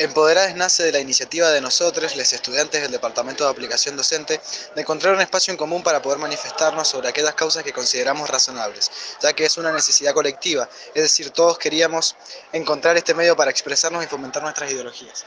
Empoderades nace de la iniciativa de nosotros, los estudiantes del Departamento de Aplicación Docente, de encontrar un espacio en común para poder manifestarnos sobre aquellas causas que consideramos razonables, ya que es una necesidad colectiva, es decir, todos queríamos encontrar este medio para expresarnos y fomentar nuestras ideologías.